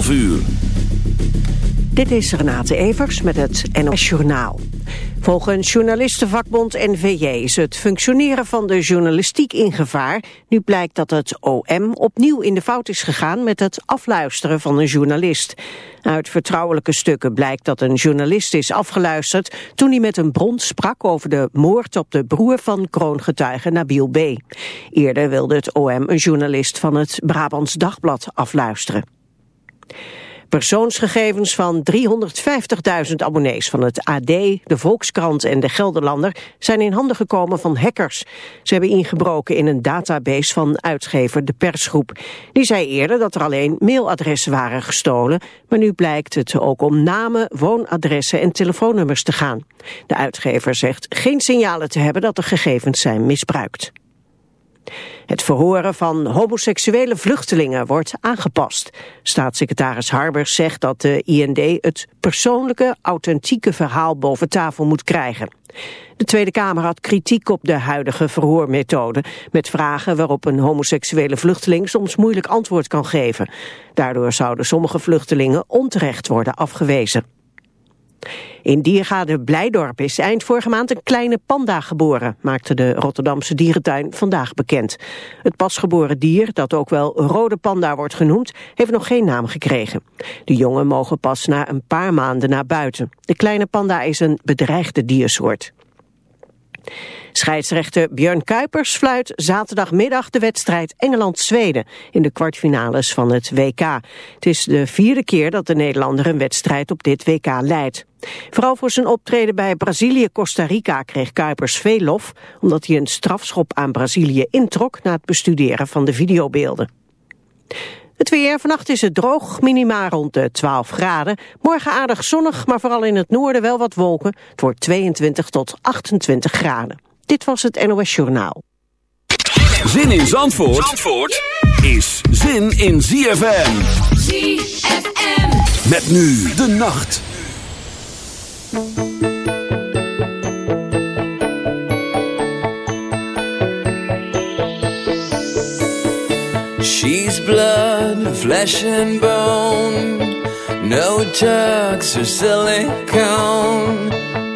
12 uur. Dit is Renate Evers met het NOS Journaal. Volgens journalistenvakbond NVJ is het functioneren van de journalistiek in gevaar. Nu blijkt dat het OM opnieuw in de fout is gegaan met het afluisteren van een journalist. Uit vertrouwelijke stukken blijkt dat een journalist is afgeluisterd toen hij met een bron sprak over de moord op de broer van kroongetuige Nabil B. Eerder wilde het OM een journalist van het Brabants Dagblad afluisteren. Persoonsgegevens van 350.000 abonnees van het AD, de Volkskrant en de Gelderlander zijn in handen gekomen van hackers. Ze hebben ingebroken in een database van uitgever De Persgroep. Die zei eerder dat er alleen mailadressen waren gestolen, maar nu blijkt het ook om namen, woonadressen en telefoonnummers te gaan. De uitgever zegt geen signalen te hebben dat de gegevens zijn misbruikt. Het verhoren van homoseksuele vluchtelingen wordt aangepast. Staatssecretaris Harbers zegt dat de IND het persoonlijke, authentieke verhaal boven tafel moet krijgen. De Tweede Kamer had kritiek op de huidige verhoormethode... met vragen waarop een homoseksuele vluchteling soms moeilijk antwoord kan geven. Daardoor zouden sommige vluchtelingen onterecht worden afgewezen. In Diergaarde Blijdorp is eind vorige maand een kleine panda geboren, maakte de Rotterdamse dierentuin vandaag bekend. Het pasgeboren dier, dat ook wel rode panda wordt genoemd, heeft nog geen naam gekregen. De jongen mogen pas na een paar maanden naar buiten. De kleine panda is een bedreigde diersoort. Scheidsrechter Björn Kuipers fluit zaterdagmiddag de wedstrijd Engeland-Zweden in de kwartfinales van het WK. Het is de vierde keer dat de Nederlander een wedstrijd op dit WK leidt. Vooral voor zijn optreden bij Brazilië-Costa Rica kreeg Kuipers veel lof, omdat hij een strafschop aan Brazilië introk na het bestuderen van de videobeelden. Het weer, vannacht is het droog, minima rond de 12 graden. Morgen aardig zonnig, maar vooral in het noorden wel wat wolken. Het wordt 22 tot 28 graden. Dit was het NOS Journaal. Zin in Zandvoort, Zandvoort is zin in ZFM. ZFM. Met nu de nacht. She's blood, flesh and bone. No tucks or silicone.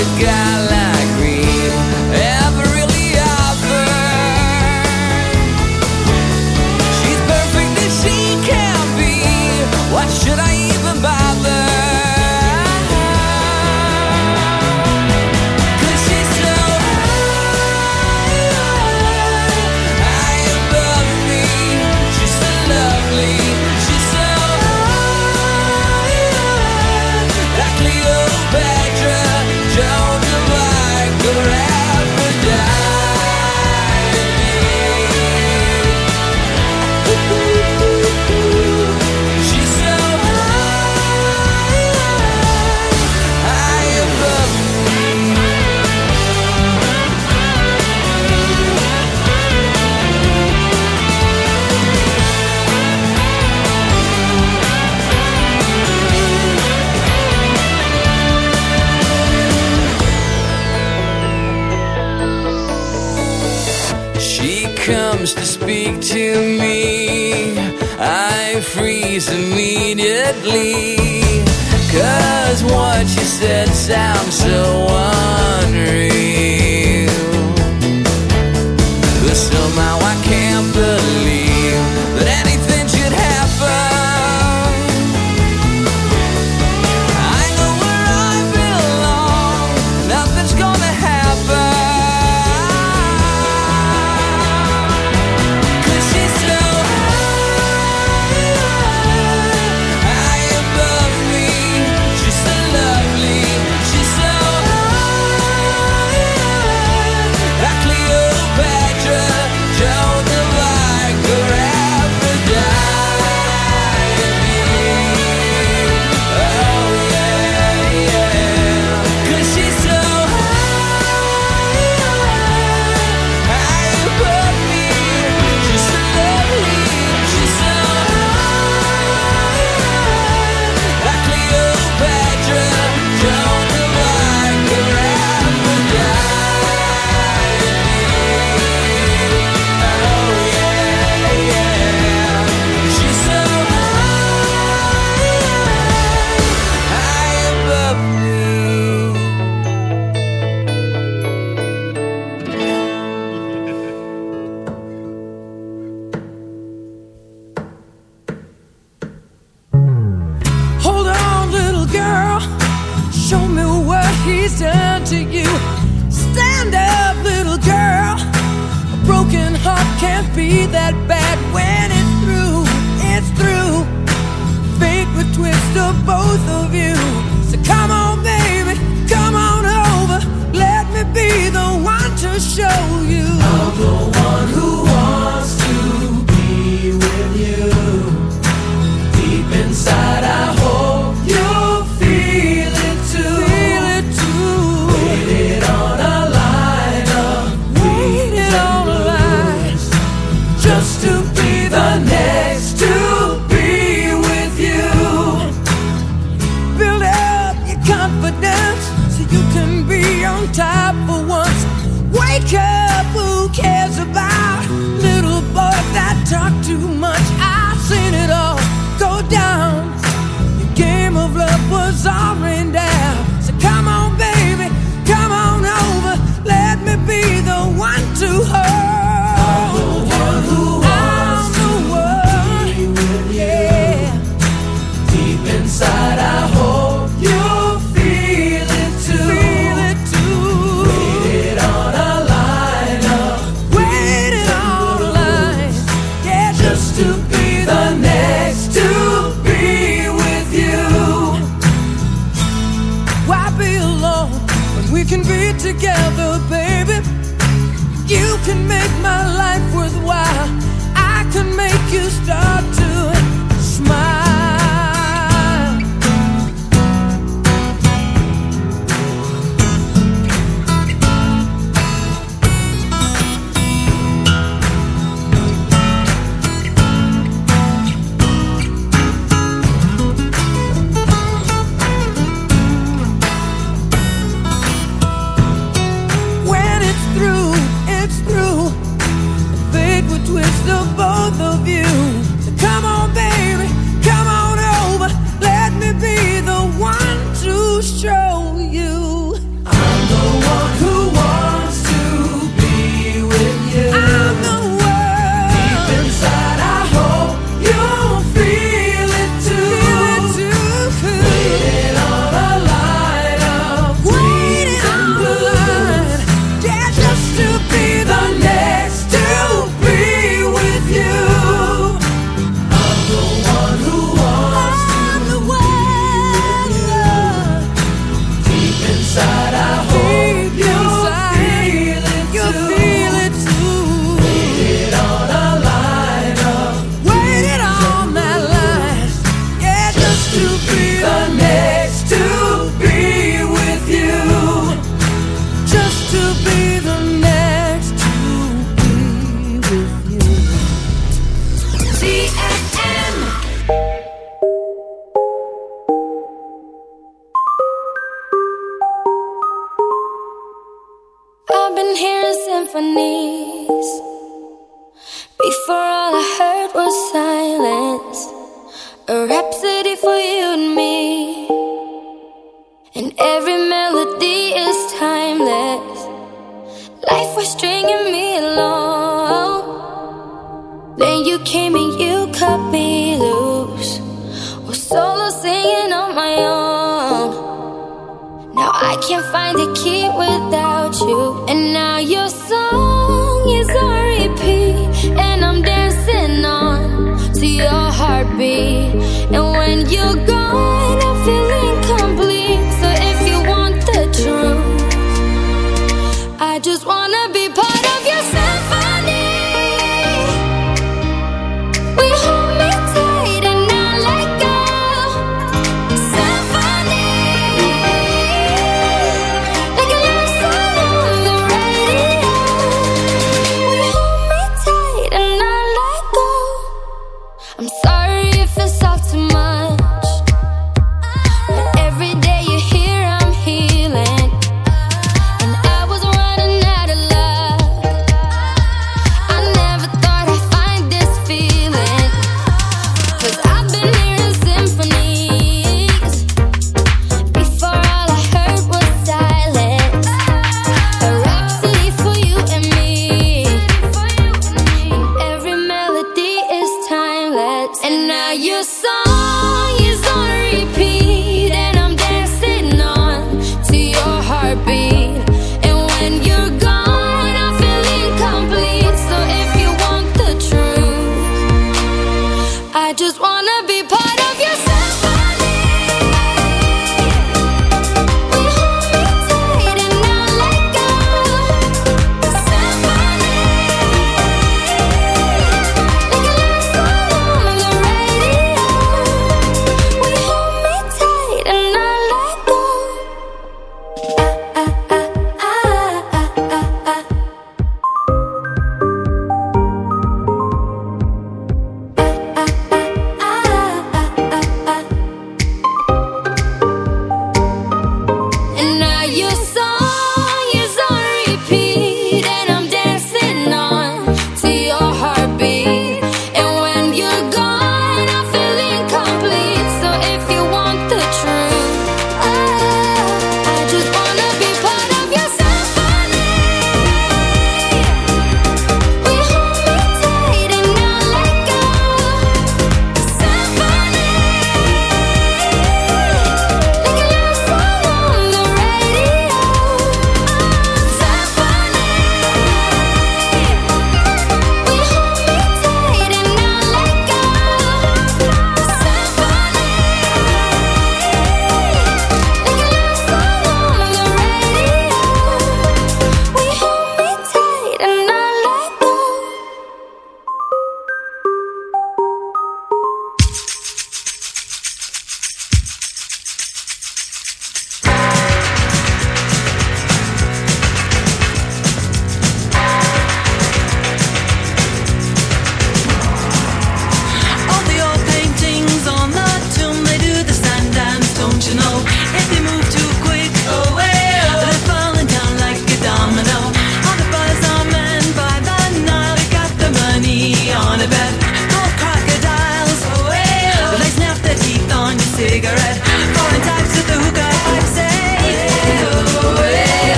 the gala.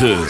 9.